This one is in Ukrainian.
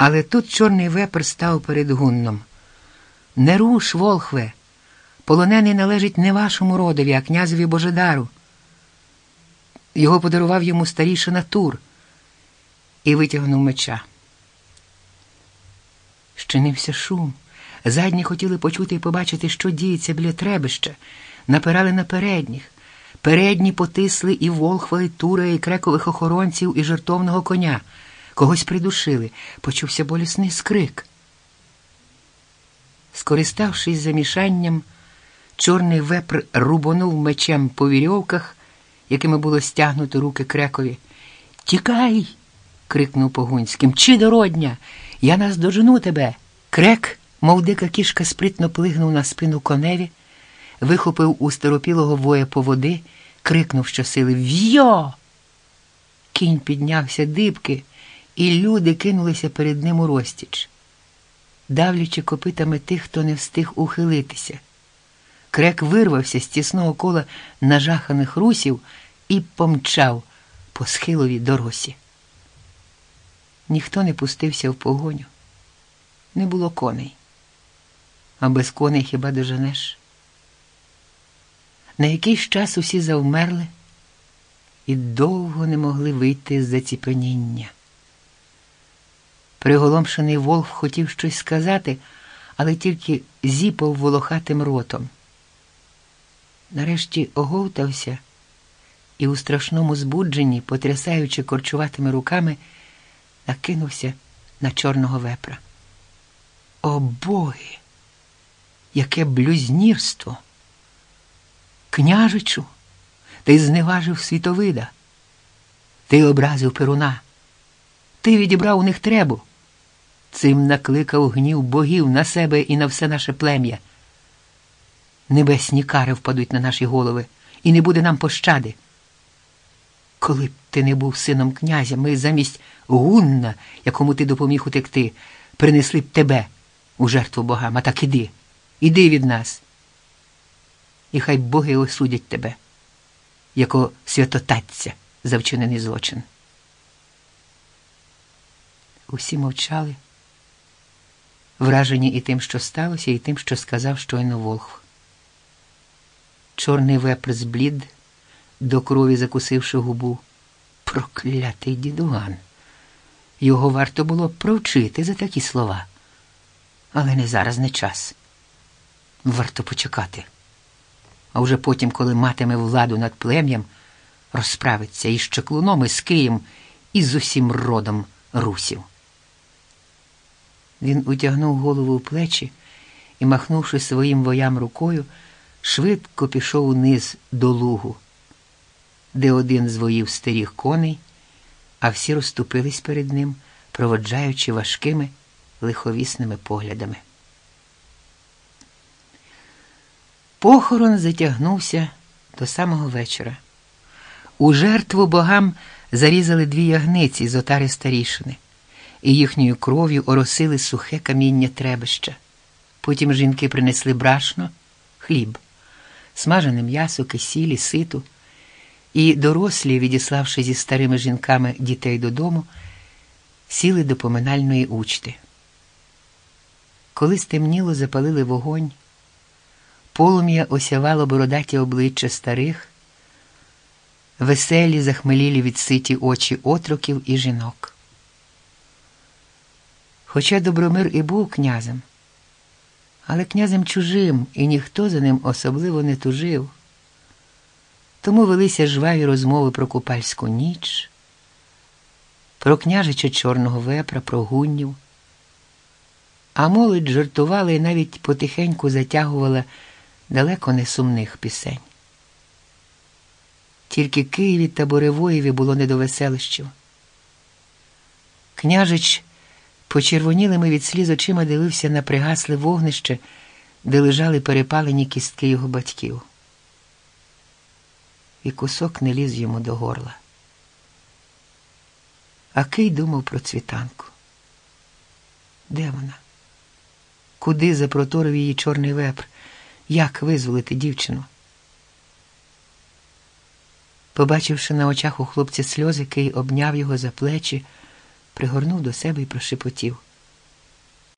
Але тут чорний вепр став перед гунном. Не руш, волхве, полонений належить не вашому родові, а князеві Божедару. Його подарував йому старішина Тур і витягнув меча. Щинився шум. Задні хотіли почути і побачити, що діється біля требища, напирали на передніх. Передні потисли і волхва, і тура, і крекових охоронців, і жертовного коня. Когось придушили, почувся болісний скрик. Скориставшись замішанням, чорний вепр рубонув мечем по вірьовках, якими було стягнуто руки крекові. Тікай. крикнув Погунським. Чи дородня? Я нас дожену тебе. Крек, мов дика кішка, спритно плигнув на спину коневі, вихопив у старопілого воя по води, крикнув щосили В'йо! Кінь піднявся дибки, і люди кинулися перед ним у розтіч, давлячи копитами тих, хто не встиг ухилитися. Крек вирвався з тісного кола нажаханих русів і помчав по схиловій доросі. Ніхто не пустився в погоню. Не було коней. А без коней хіба доженеш? На якийсь час усі завмерли і довго не могли вийти з заціпеніння. Приголомшений Волх хотів щось сказати, але тільки зіпав волохатим ротом. Нарешті оговтався і у страшному збудженні, потрясаючи корчуватими руками, накинувся на чорного вепра. О боги! Яке блюзнірство! Княжичу, ти зневажив світовида, ти образив перуна, ти відібрав у них требу, цим накликав гнів богів на себе і на все наше плем'я. Небесні кари впадуть на наші голови, і не буде нам пощади. Коли б ти не був сином князя, ми замість гунна, якому ти допоміг утекти, принесли б тебе у жертву богам, а так іди, іди від нас. І хай боги осудять тебе, яко святотатця за вчинений злочин. Усі мовчали, вражені і тим, що сталося, і тим, що сказав щойно Волхв. Чорний вепр зблід, до крові закусивши губу. Проклятий дідуган. Його варто було провчити за такі слова. Але не зараз не час. Варто почекати. А вже потім, коли матиме владу над плем'ям, розправиться із чеклуном, і з Києм, і з усім родом русів. Він утягнув голову в плечі і, махнувши своїм воям рукою, швидко пішов униз до лугу, де один з воїв стеріг коней, а всі розступились перед ним, проводжаючи важкими лиховісними поглядами. Похорон затягнувся до самого вечора. У жертву богам зарізали дві ягниці з отари старішини, і їхньою кров'ю оросили сухе каміння требища. Потім жінки принесли брашно, хліб, смажене м'ясо, кисілі, ситу, і дорослі, відіславши зі старими жінками дітей додому, сіли до поминальної учти. Коли стемніло, запалили вогонь, полум'я осявало бородаті обличчя старих, веселі, захмелілі від ситі очі отроків і жінок. Хоча Добромир і був князем, але князем чужим, і ніхто за ним особливо не тужив. Тому велися жваві розмови про купальську ніч, про княжича Чорного вепра, про гуннів. А молодь жартувала і навіть потихеньку затягувала далеко не сумних пісень. Тільки Києві та Боревоєві було не до веселищів. Княжич почервонілими від сліз очима дивився на пригасле вогнище, де лежали перепалені кістки його батьків. І кусок не ліз йому до горла. А Кий думав про цвітанку. Де вона? Куди запроторив її чорний вепр? Як визволити дівчину? Побачивши на очах у хлопця сльози, Кий обняв його за плечі, пригорнув до себе і прошепотів.